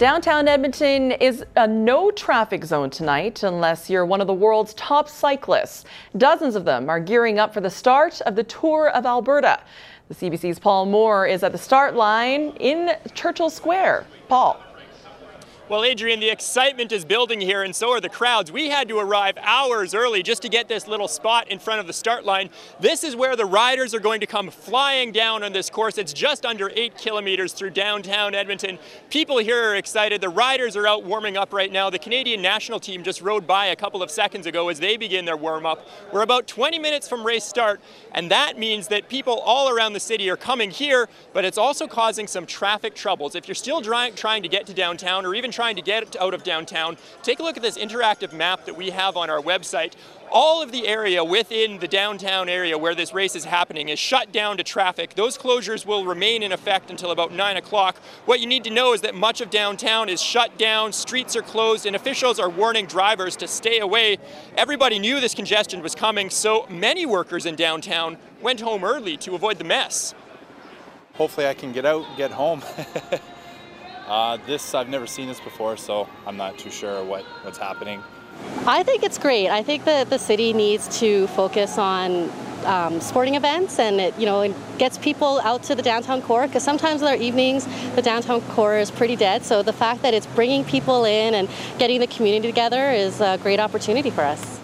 Downtown Edmonton is a no traffic zone tonight unless you're one of the world's top cyclists. Dozens of them are gearing up for the start of the Tour of Alberta. The CBC's Paul Moore is at the start line in Churchill Square. Paul. Well, Adrian, the excitement is building here, and so are the crowds. We had to arrive hours early just to get this little spot in front of the start line. This is where the riders are going to come flying down on this course. It's just under eight kilometers through downtown Edmonton. People here are excited. The riders are out warming up right now. The Canadian national team just rode by a couple of seconds ago as they begin their warm up. We're about 20 minutes from race start, and that means that people all around the city are coming here, but it's also causing some traffic troubles. If you're still trying to get to downtown or even trying to get out of downtown, take a look at this interactive map that we have on our website. All of the area within the downtown area where this race is happening is shut down to traffic. Those closures will remain in effect until about 9 o'clock. What you need to know is that much of downtown is shut down, streets are closed, and officials are warning drivers to stay away. Everybody knew this congestion was coming, so many workers in downtown went home early to avoid the mess. Hopefully I can get out and get home. Uh, this, I've never seen this before, so I'm not too sure what, what's happening. I think it's great. I think that the city needs to focus on um, sporting events and it, you know, it gets people out to the downtown core because sometimes in our evenings the downtown core is pretty dead. So the fact that it's bringing people in and getting the community together is a great opportunity for us.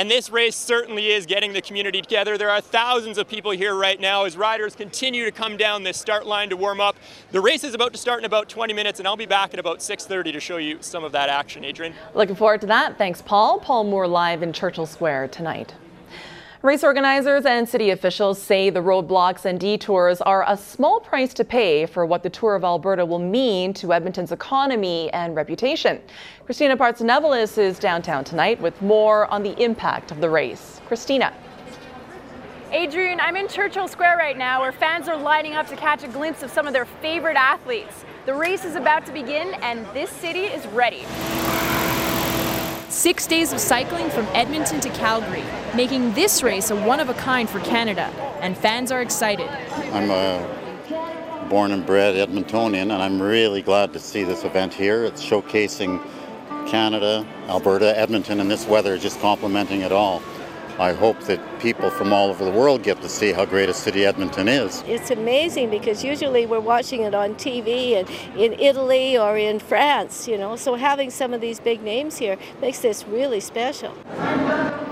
And this race certainly is getting the community together. There are thousands of people here right now as riders continue to come down this start line to warm up. The race is about to start in about 20 minutes, and I'll be back at about 6.30 to show you some of that action. Adrian? Looking forward to that. Thanks, Paul. Paul Moore live in Churchill Square tonight. Race organizers and city officials say the roadblocks and detours are a small price to pay for what the Tour of Alberta will mean to Edmonton's economy and reputation. Christina Partsinevelos is downtown tonight with more on the impact of the race. Christina. Adrian, I'm in Churchill Square right now where fans are lining up to catch a glimpse of some of their favorite athletes. The race is about to begin and this city is ready. Six days of cycling from Edmonton to Calgary, making this race a one of a kind for Canada, and fans are excited. I'm a born and bred Edmontonian, and I'm really glad to see this event here. It's showcasing Canada, Alberta, Edmonton, and this weather is just complementing it all. I hope that people from all over the world get to see how great a city Edmonton is. It's amazing because usually we're watching it on TV and in Italy or in France, you know, so having some of these big names here makes this really special.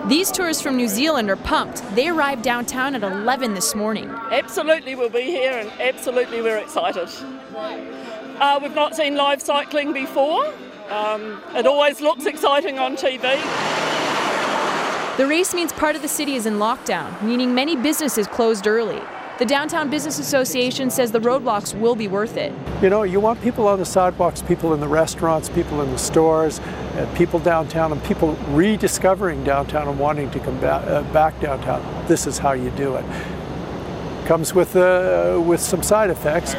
These tourists from New Zealand are pumped. They arrived downtown at 11 this morning. Absolutely, we'll be here and absolutely we're excited. Uh, we've not seen live cycling before. Um, it always looks exciting on TV. The race means part of the city is in lockdown, meaning many businesses closed early. The Downtown Business Association says the roadblocks will be worth it. You know, you want people on the sidewalks, people in the restaurants, people in the stores, uh, people downtown, and people rediscovering downtown and wanting to come back, uh, back downtown. This is how you do it. Comes with, uh, with some side effects.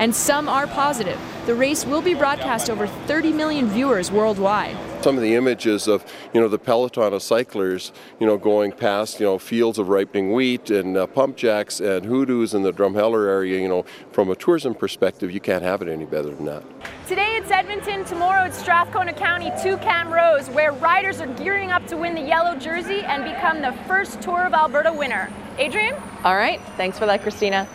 And some are positive. The race will be broadcast over 30 million viewers worldwide some of the images of you know the peloton of cyclers you know going past you know fields of ripening wheat and uh, pump jacks and hoodoos in the Drumheller area you know from a tourism perspective you can't have it any better than that. Today it's Edmonton, tomorrow it's Strathcona County to Camrose where riders are gearing up to win the yellow jersey and become the first Tour of Alberta winner. Adrian? All right, thanks for that Christina.